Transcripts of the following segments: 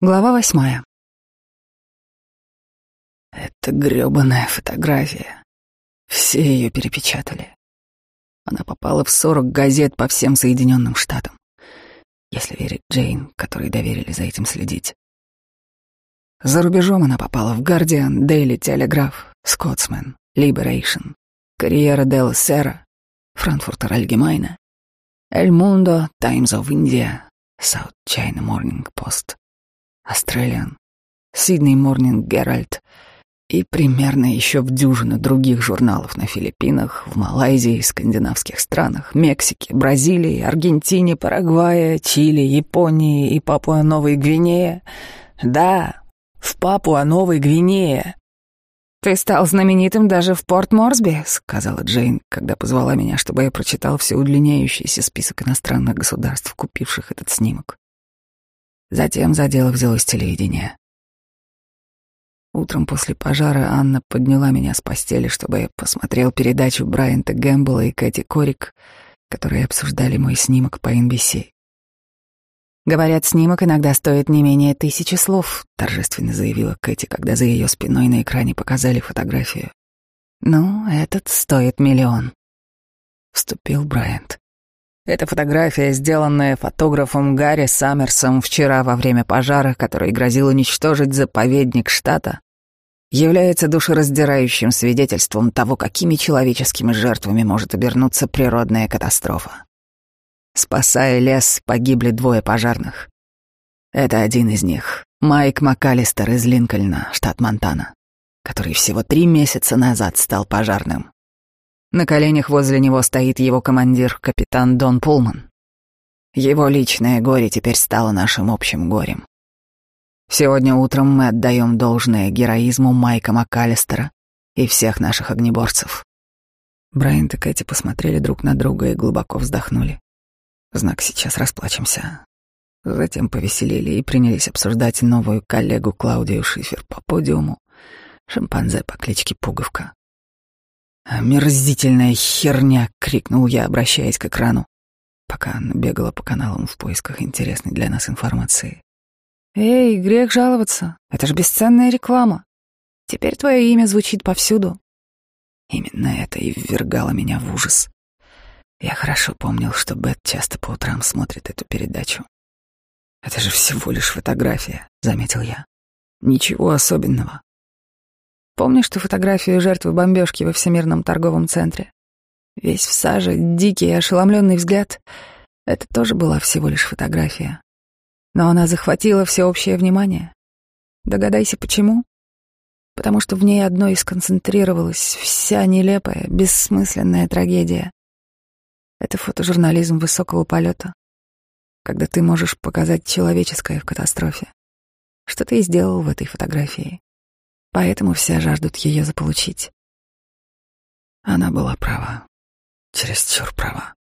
Глава восьмая. Это грёбаная фотография. Все ее перепечатали. Она попала в сорок газет по всем Соединенным Штатам. Если верить Джейн, которой доверили за этим следить. За рубежом она попала в Guardian, Daily Telegraph, Scotsman, Liberation, Карьера Делла Сера, Франкфуртер Allgemeine, El Mundo, Times of India, South China Morning Post. Australian, Sydney Morning Herald и примерно еще в дюжину других журналов на Филиппинах, в Малайзии, скандинавских странах, Мексике, Бразилии, Аргентине, Парагвае, Чили, Японии и Папуа-Новой Гвинее. Да, в Папуа-Новой Гвинее. «Ты стал знаменитым даже в Порт-Морсби», — сказала Джейн, когда позвала меня, чтобы я прочитал все удлиняющийся список иностранных государств, купивших этот снимок. Затем за дело взялось телевидение. Утром после пожара Анна подняла меня с постели, чтобы я посмотрел передачу Брайанта Гэмбла и Кэти Корик, которые обсуждали мой снимок по NBC. «Говорят, снимок иногда стоит не менее тысячи слов», — торжественно заявила Кэти, когда за ее спиной на экране показали фотографию. «Ну, этот стоит миллион», — вступил Брайант. Эта фотография, сделанная фотографом Гарри Саммерсом вчера во время пожара, который грозил уничтожить заповедник штата, является душераздирающим свидетельством того, какими человеческими жертвами может обернуться природная катастрофа. Спасая лес, погибли двое пожарных. Это один из них, Майк МакАлистер из Линкольна, штат Монтана, который всего три месяца назад стал пожарным. На коленях возле него стоит его командир, капитан Дон Пулман. Его личное горе теперь стало нашим общим горем. Сегодня утром мы отдаем должное героизму Майка МакАлистера и всех наших огнеборцев. Брайан и Кэти посмотрели друг на друга и глубоко вздохнули. Знак «сейчас расплачемся». Затем повеселили и принялись обсуждать новую коллегу Клаудию Шифер по подиуму, шимпанзе по кличке Пуговка. «Омерзительная херня!» — крикнул я, обращаясь к экрану, пока она бегала по каналам в поисках интересной для нас информации. «Эй, грех жаловаться. Это же бесценная реклама. Теперь твое имя звучит повсюду». Именно это и ввергало меня в ужас. Я хорошо помнил, что Бет часто по утрам смотрит эту передачу. «Это же всего лишь фотография», — заметил я. «Ничего особенного. Помнишь ту фотографию жертвы бомбежки во Всемирном торговом центре? Весь в саже, дикий и ошеломленный взгляд. Это тоже была всего лишь фотография. Но она захватила всеобщее внимание. Догадайся, почему? Потому что в ней одной сконцентрировалась вся нелепая, бессмысленная трагедия. Это фотожурнализм высокого полета, когда ты можешь показать человеческое в катастрофе. Что ты и сделал в этой фотографии. Поэтому все жаждут ее заполучить. Она была права. Чересчур права.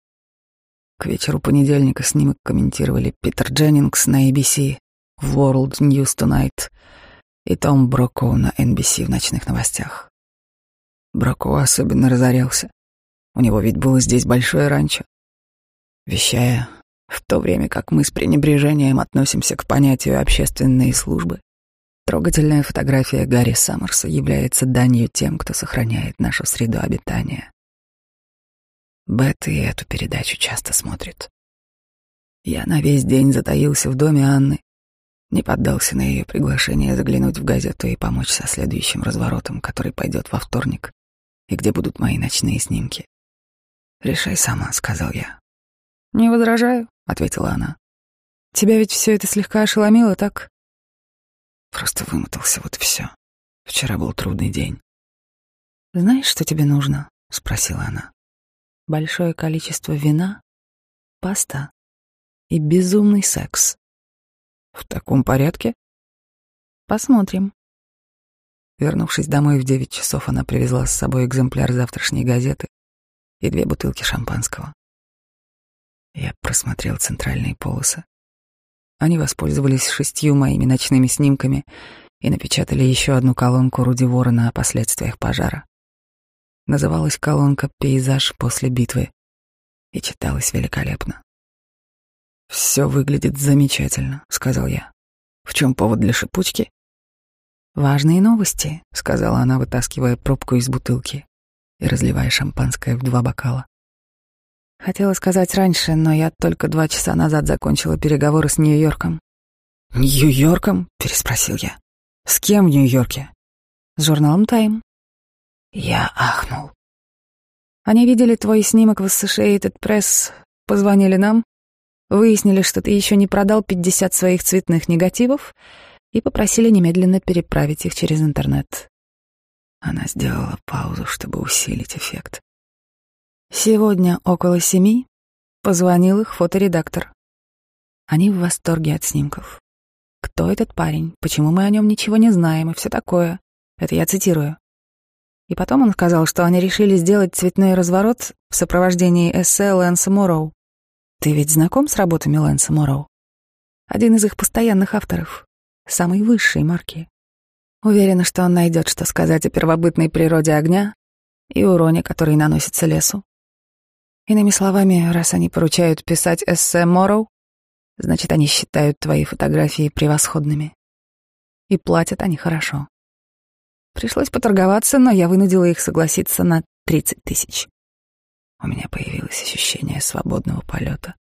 К вечеру понедельника снимок комментировали Питер Дженнингс на ABC, World News Tonight и Том Броко на NBC в ночных новостях. Броко особенно разорялся. У него ведь было здесь большое ранчо. Вещая, в то время как мы с пренебрежением относимся к понятию общественные службы, Трогательная фотография Гарри Саммерса является данью тем, кто сохраняет нашу среду обитания. Бет и эту передачу часто смотрит. Я на весь день затаился в доме Анны, не поддался на ее приглашение заглянуть в газету и помочь со следующим разворотом, который пойдет во вторник, и где будут мои ночные снимки. «Решай сама», — сказал я. «Не возражаю», — ответила она. «Тебя ведь все это слегка ошеломило, так?» Просто вымотался, вот и все. Вчера был трудный день. «Знаешь, что тебе нужно?» — спросила она. «Большое количество вина, паста и безумный секс». «В таком порядке?» «Посмотрим». Вернувшись домой в девять часов, она привезла с собой экземпляр завтрашней газеты и две бутылки шампанского. Я просмотрел центральные полосы. Они воспользовались шестью моими ночными снимками и напечатали еще одну колонку Руди Ворона о последствиях пожара. Называлась колонка «Пейзаж после битвы» и читалась великолепно. «Все выглядит замечательно», — сказал я. В чем повод для шипучки? «Важные новости», — сказала она, вытаскивая пробку из бутылки и разливая шампанское в два бокала. Хотела сказать раньше, но я только два часа назад закончила переговоры с Нью-Йорком. «Нью-Йорком?» — переспросил я. «С кем в Нью-Йорке?» «С журналом «Тайм». Я ахнул. Они видели твой снимок в Associated Press, позвонили нам, выяснили, что ты еще не продал 50 своих цветных негативов и попросили немедленно переправить их через интернет. Она сделала паузу, чтобы усилить эффект. Сегодня около семи позвонил их фоторедактор. Они в восторге от снимков. Кто этот парень? Почему мы о нем ничего не знаем и все такое? Это я цитирую. И потом он сказал, что они решили сделать цветной разворот в сопровождении эссе Лэнса Морроу. Ты ведь знаком с работами Лэнса Морроу? Один из их постоянных авторов, самой высшей марки. Уверена, что он найдет, что сказать о первобытной природе огня и уроне, который наносится лесу. Иными словами, раз они поручают писать эссе Морроу, значит, они считают твои фотографии превосходными. И платят они хорошо. Пришлось поторговаться, но я вынудила их согласиться на 30 тысяч. У меня появилось ощущение свободного полета.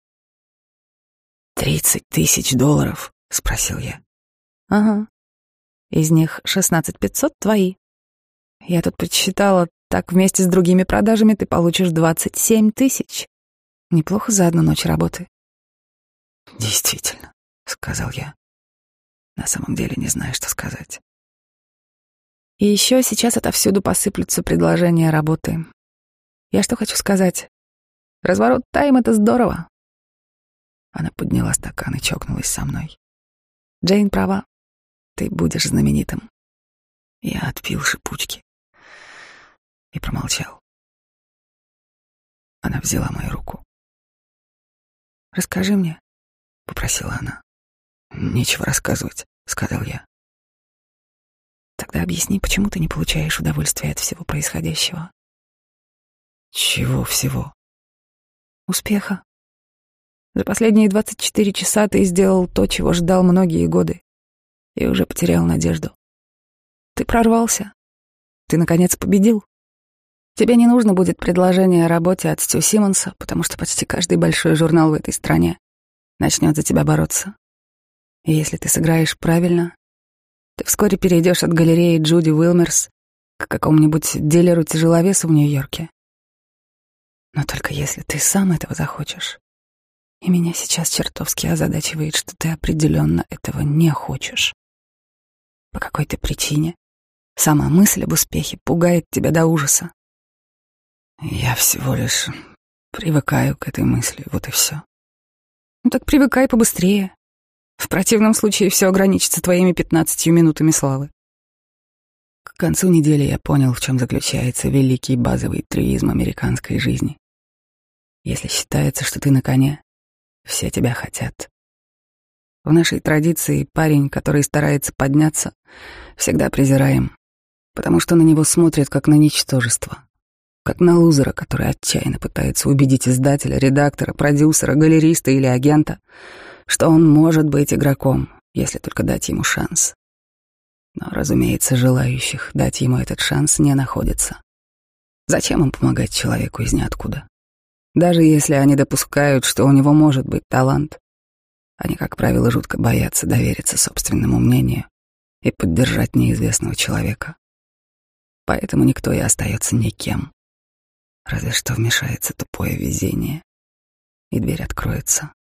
«Тридцать тысяч долларов?» — спросил я. «Ага. Из них шестнадцать пятьсот твои. Я тут подсчитала, так вместе с другими продажами ты получишь двадцать семь тысяч. Неплохо за одну ночь работы». «Действительно», — сказал я. На самом деле не знаю, что сказать. И еще сейчас отовсюду посыплются предложения работы. Я что хочу сказать. Разворот тайм — это здорово. Она подняла стакан и чокнулась со мной. Джейн права. Ты будешь знаменитым. Я отпил шипучки и промолчал. Она взяла мою руку. «Расскажи мне», — попросила она. «Нечего рассказывать», — сказал я. Тогда объясни, почему ты не получаешь удовольствия от всего происходящего. Чего всего? Успеха. За последние 24 часа ты сделал то, чего ждал многие годы, и уже потерял надежду. Ты прорвался. Ты, наконец, победил. Тебе не нужно будет предложение о работе от Стю Симмонса, потому что почти каждый большой журнал в этой стране начнет за тебя бороться. И если ты сыграешь правильно, ты вскоре перейдешь от галереи Джуди Уилмерс к какому-нибудь дилеру-тяжеловесу в Нью-Йорке. Но только если ты сам этого захочешь. И меня сейчас чертовски озадачивает, что ты определенно этого не хочешь. По какой-то причине сама мысль об успехе пугает тебя до ужаса. Я всего лишь привыкаю к этой мысли, вот и все. Ну так привыкай побыстрее. В противном случае все ограничится твоими пятнадцатью минутами славы. К концу недели я понял, в чем заключается великий базовый трюизм американской жизни. Если считается, что ты на коне, все тебя хотят. В нашей традиции парень, который старается подняться, всегда презираем, потому что на него смотрят как на ничтожество, как на лузера, который отчаянно пытается убедить издателя, редактора, продюсера, галериста или агента — что он может быть игроком, если только дать ему шанс. Но, разумеется, желающих дать ему этот шанс не находится. Зачем им помогать человеку из ниоткуда? Даже если они допускают, что у него может быть талант, они, как правило, жутко боятся довериться собственному мнению и поддержать неизвестного человека. Поэтому никто и остается никем. Разве что вмешается тупое везение, и дверь откроется.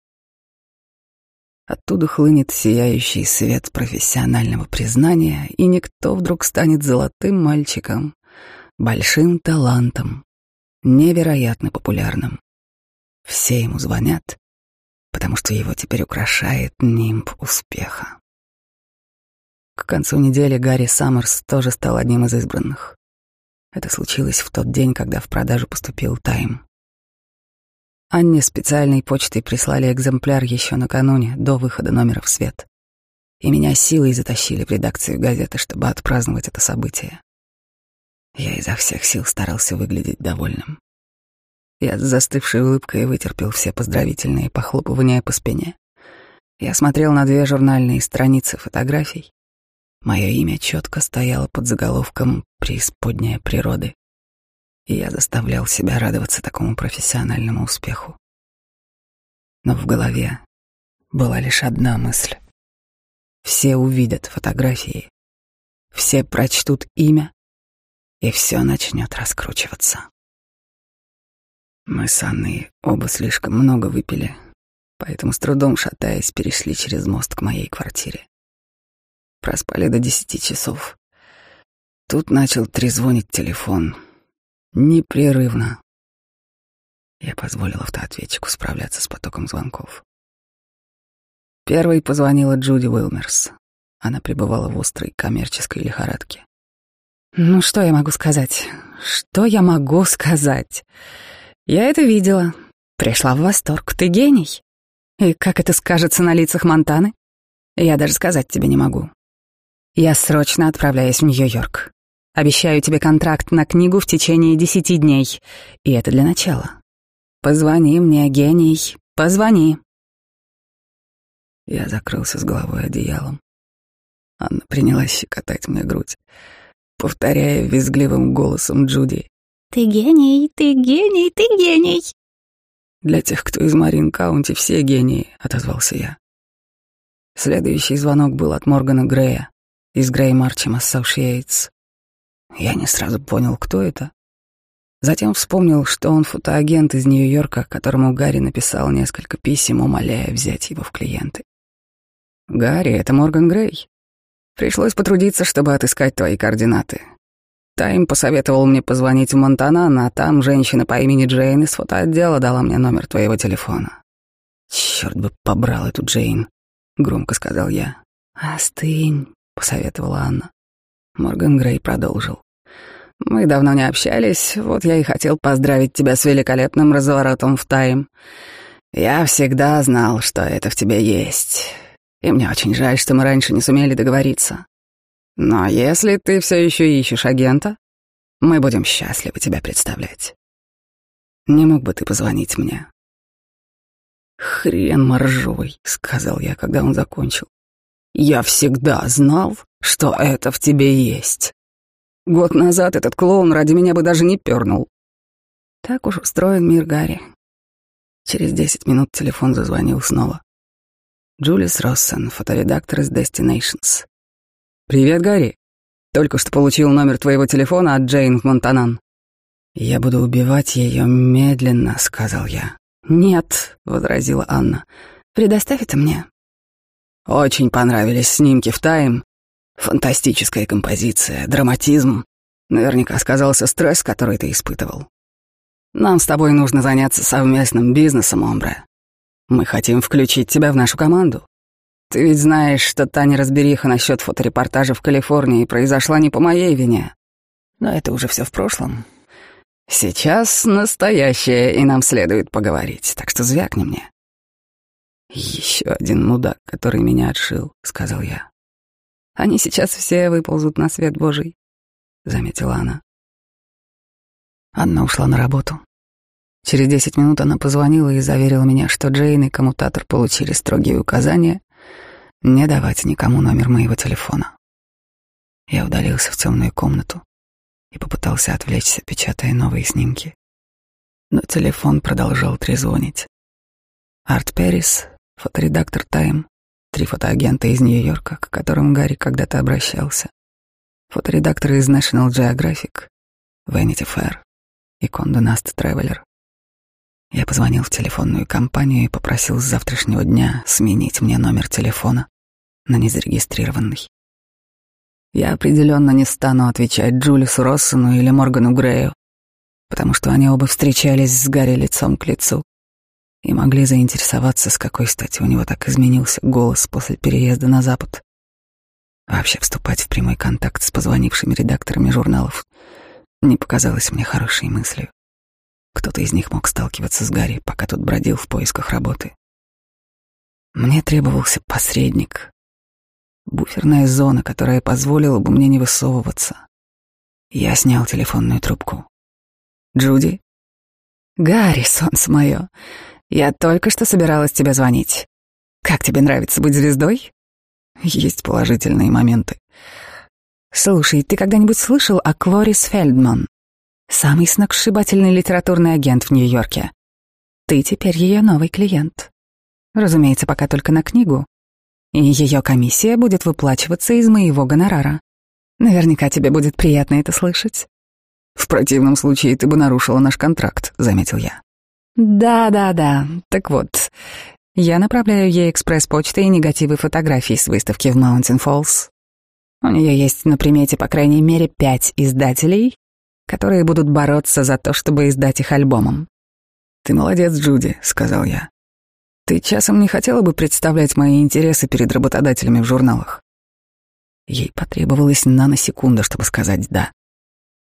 Оттуда хлынет сияющий свет профессионального признания, и никто вдруг станет золотым мальчиком, большим талантом, невероятно популярным. Все ему звонят, потому что его теперь украшает нимб успеха. К концу недели Гарри Саммерс тоже стал одним из избранных. Это случилось в тот день, когда в продажу поступил «Тайм». Анне специальной почтой прислали экземпляр еще накануне, до выхода номера в свет. И меня силой затащили в редакцию газеты, чтобы отпраздновать это событие. Я изо всех сил старался выглядеть довольным. Я с застывшей улыбкой вытерпел все поздравительные похлопывания по спине Я смотрел на две журнальные страницы фотографий. Мое имя четко стояло под заголовком «Преисподняя природы», и я заставлял себя радоваться такому профессиональному успеху. Но в голове была лишь одна мысль. Все увидят фотографии, все прочтут имя, и все начнет раскручиваться. Мы с Анной оба слишком много выпили, поэтому с трудом шатаясь перешли через мост к моей квартире. Проспали до десяти часов. Тут начал трезвонить телефон. Непрерывно. Я позволил автоответчику справляться с потоком звонков. Первой позвонила Джуди Уилмерс. Она пребывала в острой коммерческой лихорадке. «Ну, что я могу сказать? Что я могу сказать? Я это видела. Пришла в восторг. Ты гений. И как это скажется на лицах Монтаны? Я даже сказать тебе не могу. Я срочно отправляюсь в Нью-Йорк. Обещаю тебе контракт на книгу в течение десяти дней. И это для начала. Позвони мне, гений. Позвони. Я закрылся с головой одеялом. Анна принялась щекотать мне грудь, повторяя визгливым голосом Джуди. «Ты гений, ты гений, ты гений!» «Для тех, кто из Марин-Каунти, все гении», — отозвался я. Следующий звонок был от Моргана Грея из Грей Марчем Associates. Я не сразу понял, кто это. Затем вспомнил, что он фотоагент из Нью-Йорка, которому Гарри написал несколько писем, умоляя взять его в клиенты. «Гарри, это Морган Грей. Пришлось потрудиться, чтобы отыскать твои координаты. Тайм посоветовал мне позвонить в Монтанан, а там женщина по имени Джейн из фотоотдела дала мне номер твоего телефона. Черт бы побрал эту Джейн, громко сказал я. Остынь, посоветовала Анна. Морган Грей продолжил. Мы давно не общались, вот я и хотел поздравить тебя с великолепным разворотом в тайм. Я всегда знал, что это в тебе есть. И мне очень жаль, что мы раньше не сумели договориться. Но если ты все еще ищешь агента, мы будем счастливы тебя представлять. Не мог бы ты позвонить мне? Хрен моржовый, сказал я, когда он закончил. Я всегда знал, что это в тебе есть. Год назад этот клоун ради меня бы даже не пернул. Так уж устроен мир Гарри. Через десять минут телефон зазвонил снова. Джулис Россен, фоторедактор из Destinations. «Привет, Гарри. Только что получил номер твоего телефона от Джейн в Монтанан». «Я буду убивать ее медленно», — сказал я. «Нет», — возразила Анна. «Предоставь это мне». Очень понравились снимки в тайм. Фантастическая композиция, драматизм. Наверняка сказался стресс, который ты испытывал. Нам с тобой нужно заняться совместным бизнесом, Омбре. Мы хотим включить тебя в нашу команду. Ты ведь знаешь, что та неразбериха насчет фоторепортажа в Калифорнии произошла не по моей вине. Но это уже все в прошлом. Сейчас настоящее, и нам следует поговорить, так что звякни мне. Еще один мудак, который меня отшил, сказал я. Они сейчас все выползут на свет Божий, заметила она. Анна ушла на работу. Через десять минут она позвонила и заверила меня, что Джейн и коммутатор получили строгие указания не давать никому номер моего телефона. Я удалился в темную комнату и попытался отвлечься, печатая новые снимки. Но телефон продолжал трезвонить. Арт Перрис, фоторедактор «Тайм», три фотоагента из Нью-Йорка, к которым Гарри когда-то обращался, фоторедакторы из National Geographic, Vanity Fair и Condé Nast Traveler. Я позвонил в телефонную компанию и попросил с завтрашнего дня сменить мне номер телефона на незарегистрированный. Я определенно не стану отвечать Джулису Россону или Моргану Грею, потому что они оба встречались с Гарри лицом к лицу и могли заинтересоваться, с какой стати у него так изменился голос после переезда на Запад. Вообще вступать в прямой контакт с позвонившими редакторами журналов не показалось мне хорошей мыслью. Кто-то из них мог сталкиваться с Гарри, пока тот бродил в поисках работы. Мне требовался посредник, буферная зона, которая позволила бы мне не высовываться. Я снял телефонную трубку. «Джуди?» «Гарри, солнце мое, я только что собиралась тебе звонить. Как тебе нравится быть звездой? Есть положительные моменты. Слушай, ты когда-нибудь слышал о Клорис Фельдман? Самый сногсшибательный литературный агент в Нью-Йорке. Ты теперь ее новый клиент. Разумеется, пока только на книгу. И ее комиссия будет выплачиваться из моего гонорара. Наверняка тебе будет приятно это слышать. В противном случае ты бы нарушила наш контракт, заметил я. Да-да-да. Так вот, я направляю ей экспресс-почтой негативы фотографий с выставки в Маунтин Фоллс. У нее есть на примете по крайней мере пять издателей, которые будут бороться за то, чтобы издать их альбомом. «Ты молодец, Джуди», — сказал я. «Ты часом не хотела бы представлять мои интересы перед работодателями в журналах?» Ей потребовалось наносекунда, чтобы сказать «да»,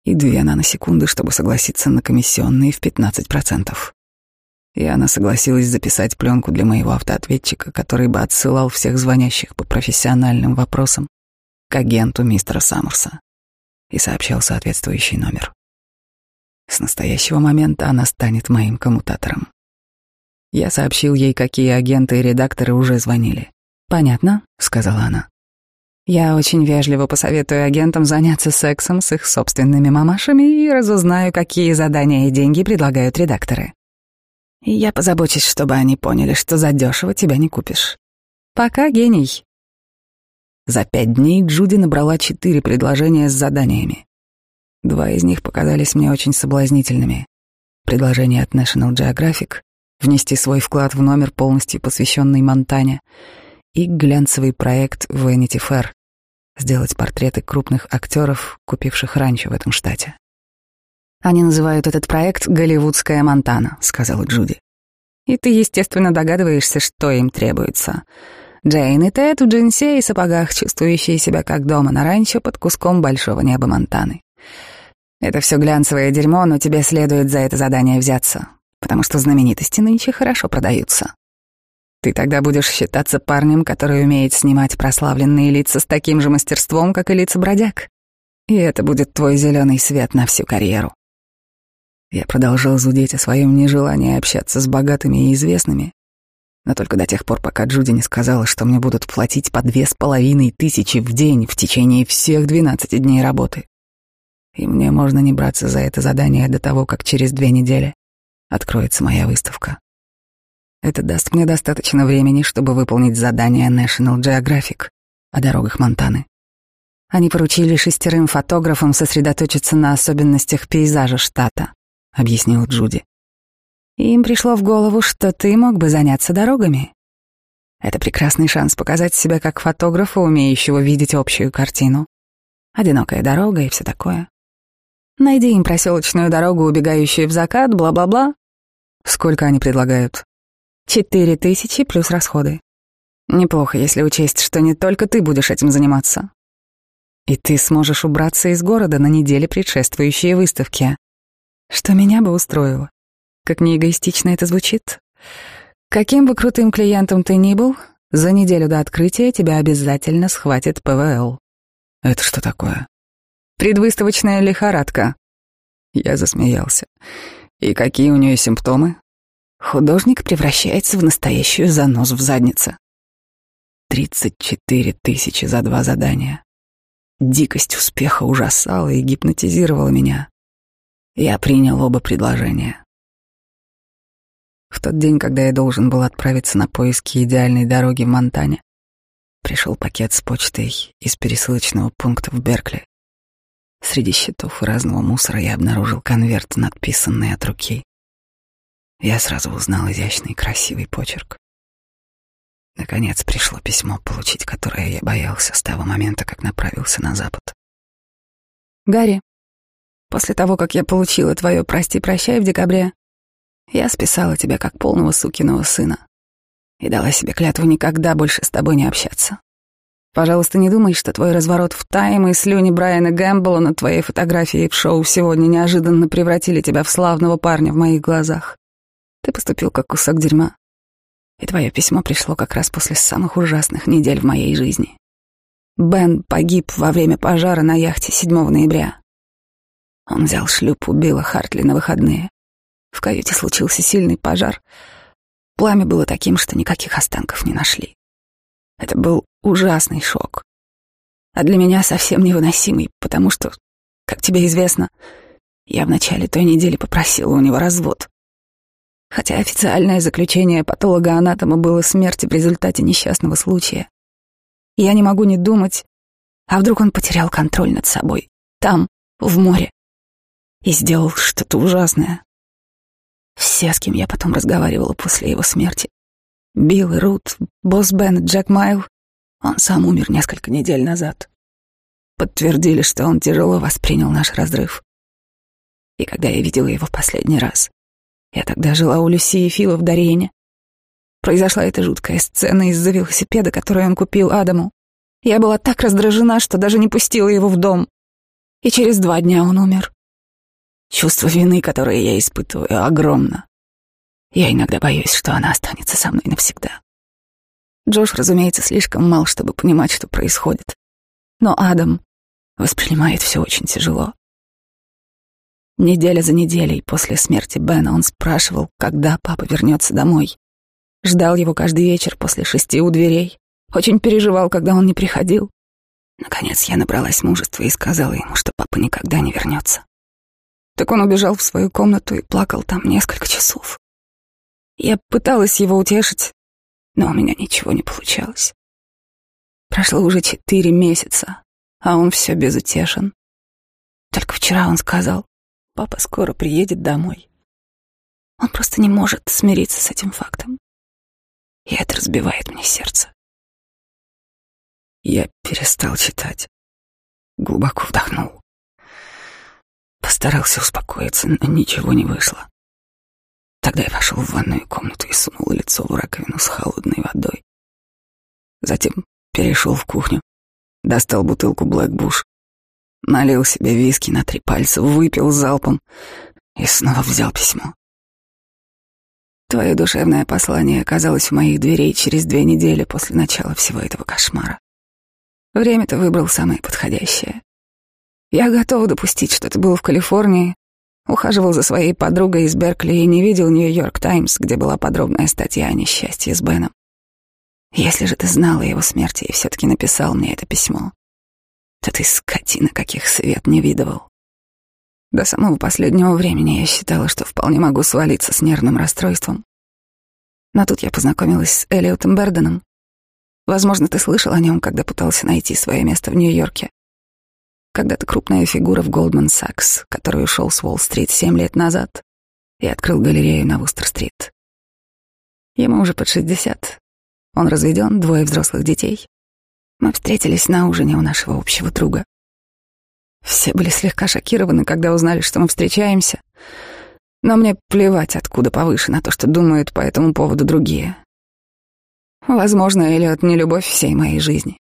и две наносекунды, чтобы согласиться на комиссионные в 15%. И она согласилась записать пленку для моего автоответчика, который бы отсылал всех звонящих по профессиональным вопросам к агенту мистера Саммерса и сообщал соответствующий номер. С настоящего момента она станет моим коммутатором. Я сообщил ей, какие агенты и редакторы уже звонили. «Понятно», — сказала она. «Я очень вежливо посоветую агентам заняться сексом с их собственными мамашами и разузнаю, какие задания и деньги предлагают редакторы. И я позабочусь, чтобы они поняли, что задешево тебя не купишь. Пока, гений». За пять дней Джуди набрала четыре предложения с заданиями. Два из них показались мне очень соблазнительными. Предложение от National Geographic внести свой вклад в номер, полностью посвященный Монтане, и глянцевый проект Vanity Fair сделать портреты крупных актеров, купивших ранчо в этом штате. «Они называют этот проект «Голливудская Монтана», — сказала Джуди. «И ты, естественно, догадываешься, что им требуется. Джейн и Тед в джинсе и сапогах, чувствующие себя как дома на ранчо под куском большого неба Монтаны. Это все глянцевое дерьмо, но тебе следует за это задание взяться, потому что знаменитости нынче хорошо продаются. Ты тогда будешь считаться парнем, который умеет снимать прославленные лица с таким же мастерством, как и лица бродяг. И это будет твой зеленый свет на всю карьеру. Я продолжал зудеть о своем нежелании общаться с богатыми и известными, но только до тех пор, пока Джуди не сказала, что мне будут платить по две с половиной тысячи в день в течение всех двенадцати дней работы и мне можно не браться за это задание до того, как через две недели откроется моя выставка. Это даст мне достаточно времени, чтобы выполнить задание National Geographic о дорогах Монтаны. Они поручили шестерым фотографам сосредоточиться на особенностях пейзажа штата, объяснил Джуди. Им пришло в голову, что ты мог бы заняться дорогами. Это прекрасный шанс показать себя как фотографа, умеющего видеть общую картину. Одинокая дорога и все такое. Найди им проселочную дорогу, убегающую в закат, бла-бла-бла. Сколько они предлагают? Четыре тысячи плюс расходы. Неплохо, если учесть, что не только ты будешь этим заниматься. И ты сможешь убраться из города на неделе, предшествующей выставке. Что меня бы устроило. Как не эгоистично это звучит. Каким бы крутым клиентом ты ни был, за неделю до открытия тебя обязательно схватит ПВЛ. Это что такое? Предвыставочная лихорадка. Я засмеялся. И какие у нее симптомы? Художник превращается в настоящую занозу в заднице. Тридцать четыре тысячи за два задания. Дикость успеха ужасала и гипнотизировала меня. Я принял оба предложения. В тот день, когда я должен был отправиться на поиски идеальной дороги в Монтане, пришел пакет с почтой из пересылочного пункта в Беркли. Среди счетов и разного мусора я обнаружил конверт, надписанный от руки. Я сразу узнал изящный красивый почерк. Наконец пришло письмо, получить которое я боялся с того момента, как направился на запад. «Гарри, после того, как я получила твое «прости-прощай» в декабре, я списала тебя как полного сукиного сына и дала себе клятву никогда больше с тобой не общаться. Пожалуйста, не думай, что твой разворот в тайм и слюни Брайана Гэмбола на твоей фотографии в шоу сегодня неожиданно превратили тебя в славного парня в моих глазах. Ты поступил как кусок дерьма. И твое письмо пришло как раз после самых ужасных недель в моей жизни. Бен погиб во время пожара на яхте 7 ноября. Он взял шлюп, убила Хартли на выходные. В каюте случился сильный пожар. Пламя было таким, что никаких останков не нашли. Это был ужасный шок. А для меня совсем невыносимый, потому что, как тебе известно, я в начале той недели попросила у него развод. Хотя официальное заключение патолога-анатома было смерть в результате несчастного случая. Я не могу не думать, а вдруг он потерял контроль над собой, там, в море, и сделал что-то ужасное. Все, с кем я потом разговаривала после его смерти, Билл и Рут, босс Бен, Джек Майл, он сам умер несколько недель назад, подтвердили, что он тяжело воспринял наш разрыв. И когда я видела его последний раз, я тогда жила у Люси и Фила в Дариене. Произошла эта жуткая сцена из-за велосипеда, который он купил Адаму. Я была так раздражена, что даже не пустила его в дом. И через два дня он умер. Чувство вины, которое я испытываю, огромно. Я иногда боюсь, что она останется со мной навсегда. Джош, разумеется, слишком мал, чтобы понимать, что происходит. Но Адам воспринимает все очень тяжело. Неделя за неделей после смерти Бена он спрашивал, когда папа вернется домой. Ждал его каждый вечер после шести у дверей. Очень переживал, когда он не приходил. Наконец я набралась мужества и сказала ему, что папа никогда не вернется. Так он убежал в свою комнату и плакал там несколько часов. Я пыталась его утешить, но у меня ничего не получалось. Прошло уже четыре месяца, а он все безутешен. Только вчера он сказал, Папа скоро приедет домой. Он просто не может смириться с этим фактом. И это разбивает мне сердце. Я перестал читать. Глубоко вдохнул. Постарался успокоиться, но ничего не вышло. Тогда я пошел в ванную комнату и сунул лицо в раковину с холодной водой. Затем перешел в кухню, достал бутылку Блэк Буш Налил себе виски на три пальца, выпил залпом и снова взял письмо. Твое душевное послание оказалось у моих дверей через две недели после начала всего этого кошмара. Время ты выбрал самое подходящее. Я готова допустить, что ты был в Калифорнии, ухаживал за своей подругой из Беркли и не видел Нью-Йорк Таймс, где была подробная статья о несчастье с Беном. Если же ты знал о его смерти и все-таки написал мне это письмо, то ты скотина, каких свет не видывал. До самого последнего времени я считала, что вполне могу свалиться с нервным расстройством. Но тут я познакомилась с Элиотом Берденом. Возможно, ты слышал о нем, когда пытался найти свое место в Нью-Йорке. Когда-то крупная фигура в Goldman Sachs, который ушел с Уолл-стрит семь лет назад и открыл галерею на Вустер-стрит. Ему уже под шестьдесят. Он разведен, двое взрослых детей. Мы встретились на ужине у нашего общего друга. Все были слегка шокированы, когда узнали, что мы встречаемся. Но мне плевать, откуда повыше, на то, что думают по этому поводу другие. Возможно, Эллиот не любовь всей моей жизни.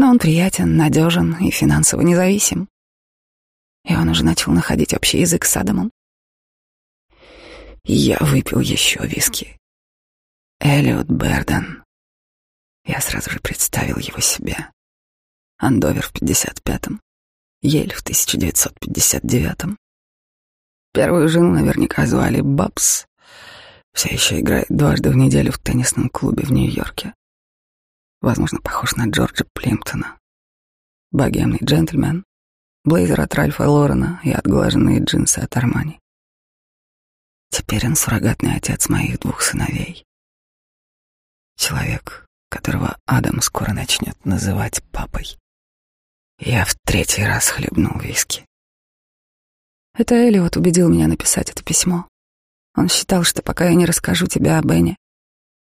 Но он приятен, надежен и финансово независим. И он уже начал находить общий язык с Адамом. Я выпил еще виски. Эллиот Берден. Я сразу же представил его себе. Андовер в 55-м, Ель в 1959-м. Первую жену наверняка звали Бабс. Все еще играет дважды в неделю в теннисном клубе в Нью-Йорке. Возможно, похож на Джорджа Плимптона. Богемный джентльмен, блейзер от Ральфа Лорена и отглаженные джинсы от Армани. Теперь он суррогатный отец моих двух сыновей. Человек, которого Адам скоро начнет называть папой. Я в третий раз хлебнул виски. Это Элиот убедил меня написать это письмо. Он считал, что пока я не расскажу тебе о Бене,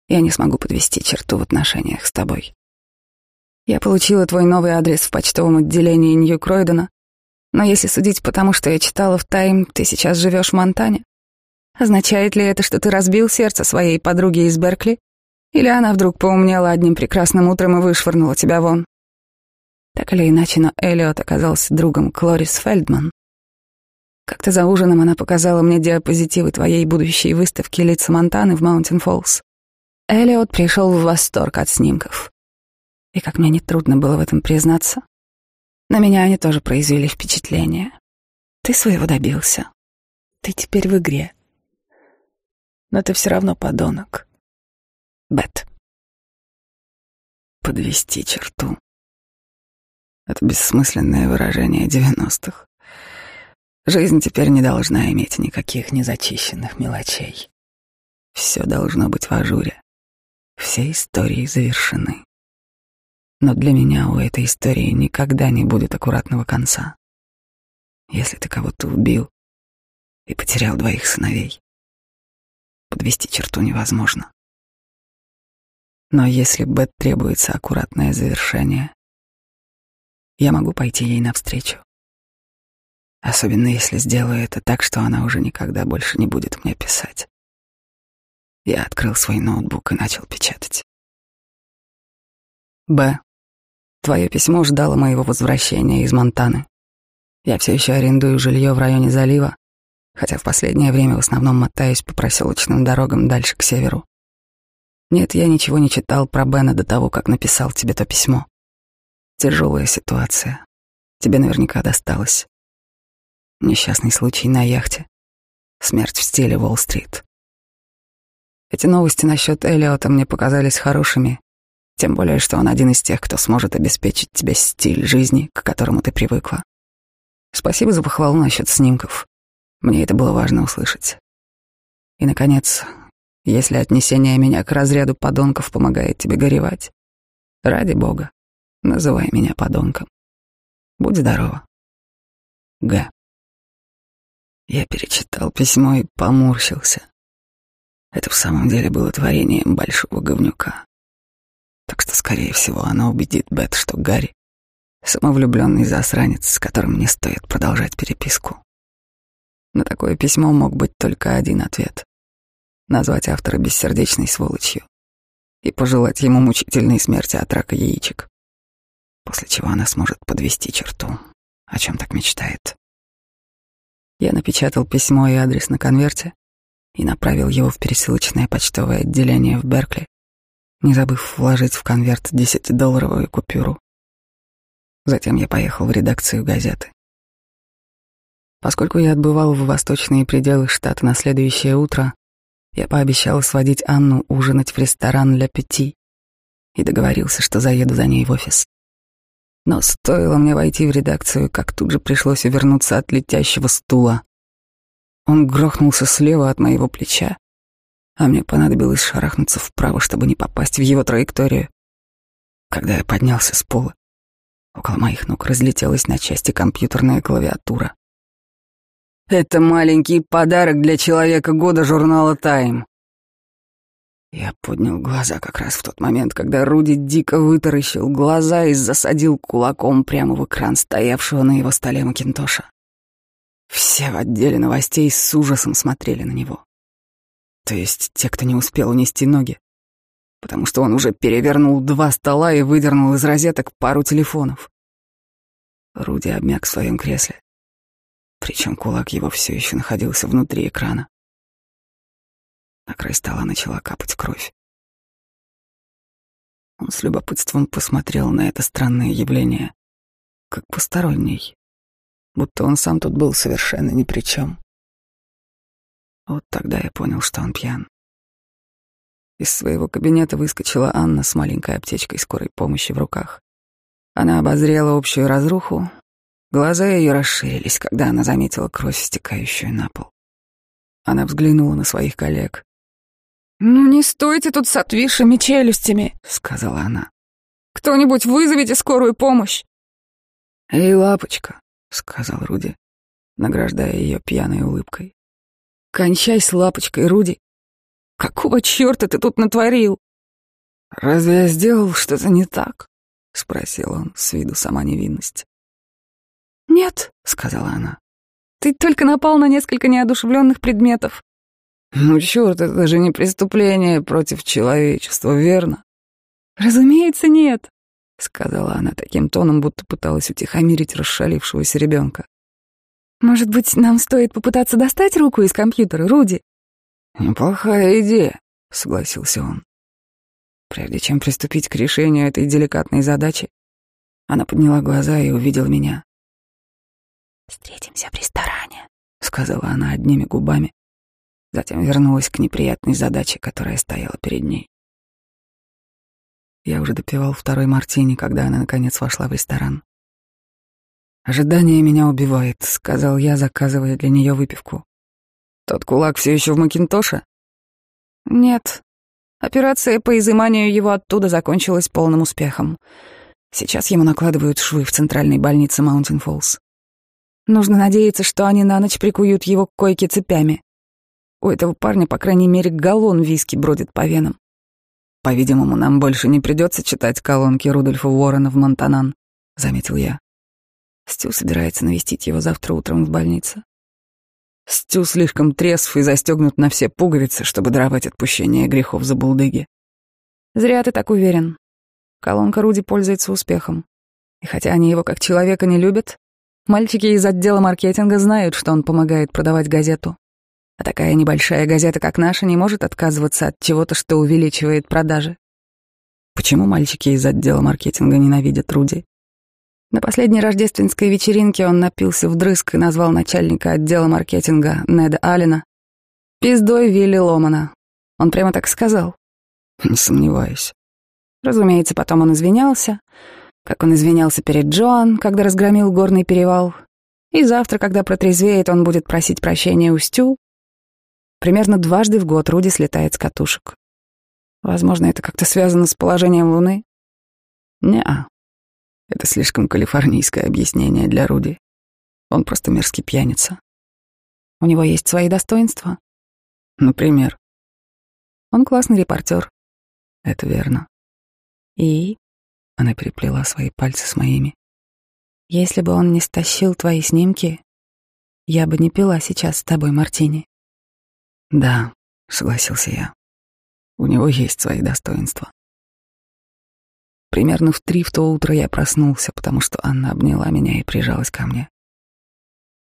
я не смогу подвести черту в отношениях с тобой. Я получила твой новый адрес в почтовом отделении Нью-Кройдена, но если судить по тому, что я читала в Тайм, ты сейчас живешь в Монтане. Означает ли это, что ты разбил сердце своей подруги из Беркли или она вдруг поумнела одним прекрасным утром и вышвырнула тебя вон. Так или иначе, но Эллиот оказался другом Клорис Фельдман. Как-то за ужином она показала мне диапозитивы твоей будущей выставки лица Монтаны в Маунтин Эллиот пришел в восторг от снимков. И как мне нетрудно было в этом признаться, на меня они тоже произвели впечатление. Ты своего добился. Ты теперь в игре. Но ты все равно подонок. Бет. Подвести черту. Это бессмысленное выражение девяностых. Жизнь теперь не должна иметь никаких незачищенных мелочей. Все должно быть в ажуре. Все истории завершены. Но для меня у этой истории никогда не будет аккуратного конца. Если ты кого-то убил и потерял двоих сыновей, подвести черту невозможно. Но если Бет требуется аккуратное завершение, я могу пойти ей навстречу. Особенно если сделаю это так, что она уже никогда больше не будет мне писать. Я открыл свой ноутбук и начал печатать. Б. Твое письмо ждало моего возвращения из Монтаны. Я все еще арендую жилье в районе залива, хотя в последнее время в основном мотаюсь по проселочным дорогам дальше к северу. Нет, я ничего не читал про Бена до того, как написал тебе то письмо. Тяжелая ситуация. Тебе наверняка досталось. Несчастный случай на яхте. Смерть в стиле Уолл-стрит. Эти новости насчет Эллиота мне показались хорошими, тем более, что он один из тех, кто сможет обеспечить тебе стиль жизни, к которому ты привыкла. Спасибо за похвалу насчет снимков. Мне это было важно услышать. И, наконец, если отнесение меня к разряду подонков помогает тебе горевать, ради бога, называй меня подонком. Будь здорова. Г. Я перечитал письмо и поморщился. Это в самом деле было творением большого говнюка. Так что, скорее всего, она убедит Бет, что Гарри — самовлюбленный засранец, с которым не стоит продолжать переписку. На такое письмо мог быть только один ответ — назвать автора бессердечной сволочью и пожелать ему мучительной смерти от рака яичек, после чего она сможет подвести черту, о чем так мечтает. Я напечатал письмо и адрес на конверте и направил его в пересылочное почтовое отделение в Беркли, не забыв вложить в конверт десятидолларовую купюру. Затем я поехал в редакцию газеты. Поскольку я отбывал в восточные пределы штата на следующее утро, я пообещал сводить Анну ужинать в ресторан «Ля Пяти» и договорился, что заеду за ней в офис. Но стоило мне войти в редакцию, как тут же пришлось увернуться от летящего стула. Он грохнулся слева от моего плеча, а мне понадобилось шарахнуться вправо, чтобы не попасть в его траекторию. Когда я поднялся с пола, около моих ног разлетелась на части компьютерная клавиатура. «Это маленький подарок для человека года журнала «Тайм». Я поднял глаза как раз в тот момент, когда Руди дико вытаращил глаза и засадил кулаком прямо в экран стоявшего на его столе Макинтоша. Все в отделе новостей с ужасом смотрели на него. То есть те, кто не успел унести ноги, потому что он уже перевернул два стола и выдернул из розеток пару телефонов. Руди обмяк в своем кресле, причем кулак его все еще находился внутри экрана. На край стола начала капать кровь. Он с любопытством посмотрел на это странное явление, как посторонний, будто он сам тут был совершенно ни при чем. Вот тогда я понял, что он пьян. Из своего кабинета выскочила Анна с маленькой аптечкой скорой помощи в руках. Она обозрела общую разруху. Глаза ее расширились, когда она заметила кровь, стекающую на пол. Она взглянула на своих коллег. «Ну не стойте тут с отвисшими челюстями», — сказала она. «Кто-нибудь вызовите скорую помощь». «Эй, лапочка», — сказал Руди, награждая ее пьяной улыбкой. «Кончай с лапочкой, Руди. Какого черта ты тут натворил?» «Разве я сделал что-то не так?» — спросил он с виду сама невинность. «Нет», — сказала она. «Ты только напал на несколько неодушевленных предметов. Ну, черт, это же не преступление против человечества, верно? Разумеется, нет, сказала она таким тоном, будто пыталась утихомирить расшалившегося ребенка. Может быть, нам стоит попытаться достать руку из компьютера, Руди? Неплохая идея, согласился он. Прежде чем приступить к решению этой деликатной задачи, она подняла глаза и увидела меня. «Встретимся в ресторане», — сказала она одними губами, Затем вернулась к неприятной задаче, которая стояла перед ней. Я уже допивал второй мартини, когда она наконец вошла в ресторан. «Ожидание меня убивает», — сказал я, заказывая для нее выпивку. «Тот кулак все еще в Макинтоше?» «Нет. Операция по изыманию его оттуда закончилась полным успехом. Сейчас ему накладывают швы в центральной больнице Маунтин Фоллс. Нужно надеяться, что они на ночь прикуют его к койке цепями. У этого парня, по крайней мере, галлон виски бродит по венам. По-видимому, нам больше не придется читать колонки Рудольфа Уоррена в Монтанан, заметил я. Стю собирается навестить его завтра утром в больнице. Стю слишком трезв и застегнут на все пуговицы, чтобы даровать отпущение грехов за булдыги. Зря ты так уверен. Колонка Руди пользуется успехом. И хотя они его как человека не любят, мальчики из отдела маркетинга знают, что он помогает продавать газету. А такая небольшая газета, как наша, не может отказываться от чего-то, что увеличивает продажи. Почему мальчики из отдела маркетинга ненавидят Руди? На последней рождественской вечеринке он напился вдрызг и назвал начальника отдела маркетинга Неда Аллена пиздой Вилли Ломана. Он прямо так сказал. Не сомневаюсь. Разумеется, потом он извинялся, как он извинялся перед Джоан, когда разгромил горный перевал. И завтра, когда протрезвеет, он будет просить прощения у Стю. Примерно дважды в год Руди слетает с катушек. Возможно, это как-то связано с положением Луны. Не-а. Это слишком калифорнийское объяснение для Руди. Он просто мерзкий пьяница. У него есть свои достоинства. Например? Он классный репортер. Это верно. И? Она переплела свои пальцы с моими. Если бы он не стащил твои снимки, я бы не пила сейчас с тобой мартини. Да, согласился я. У него есть свои достоинства. Примерно в три в то утро я проснулся, потому что Анна обняла меня и прижалась ко мне.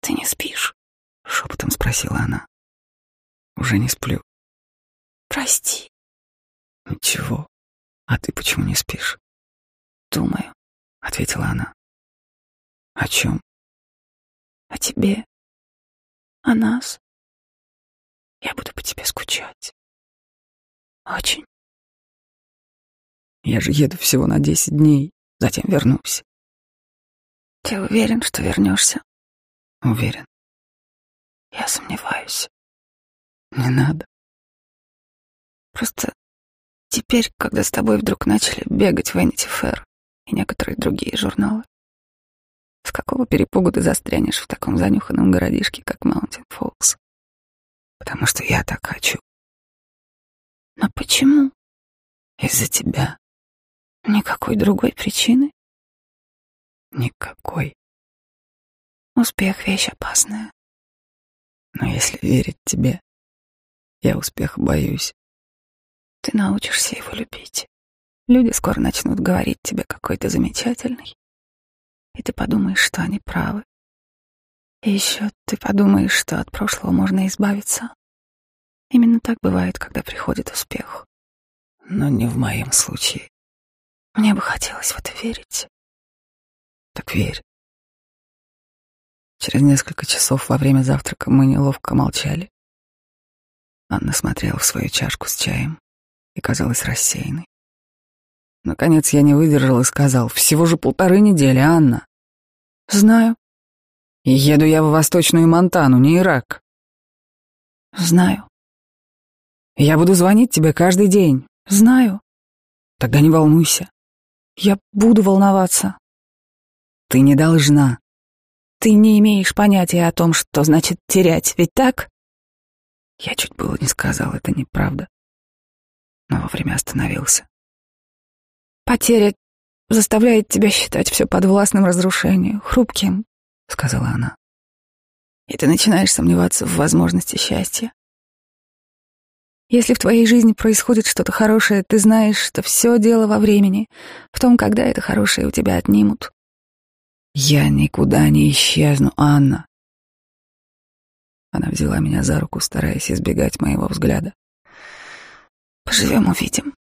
«Ты не спишь?» — шепотом спросила она. «Уже не сплю». «Прости». «Ничего. А ты почему не спишь?» «Думаю», — ответила она. «О чем?» «О тебе. О нас. Я буду по тебе скучать. Очень». Я же еду всего на десять дней, затем вернусь. Ты уверен, что вернешься? Уверен. Я сомневаюсь. Не надо. Просто теперь, когда с тобой вдруг начали бегать Vanity Fair и некоторые другие журналы, с какого перепугу ты застрянешь в таком занюханном городишке, как Маунтин Фолкс? Потому что я так хочу. Но почему? Из-за тебя. Никакой другой причины? Никакой. Успех — вещь опасная. Но если верить тебе, я успеха боюсь. Ты научишься его любить. Люди скоро начнут говорить тебе, какой ты замечательный. И ты подумаешь, что они правы. И еще ты подумаешь, что от прошлого можно избавиться. Именно так бывает, когда приходит успех. Но не в моем случае. Мне бы хотелось в это верить. Так верь. Через несколько часов во время завтрака мы неловко молчали. Анна смотрела в свою чашку с чаем и казалась рассеянной. Наконец я не выдержал и сказал, всего же полторы недели, Анна. Знаю. И еду я в Восточную Монтану, не Ирак. Знаю. Я буду звонить тебе каждый день. Знаю. Тогда не волнуйся. Я буду волноваться. Ты не должна. Ты не имеешь понятия о том, что значит терять, ведь так? Я чуть было не сказал, это неправда. Но вовремя остановился. Потеря заставляет тебя считать все подвластным разрушению, хрупким, сказала она. И ты начинаешь сомневаться в возможности счастья. Если в твоей жизни происходит что-то хорошее, ты знаешь, что все дело во времени, в том, когда это хорошее у тебя отнимут. Я никуда не исчезну, Анна. Она взяла меня за руку, стараясь избегать моего взгляда. Поживем, увидим.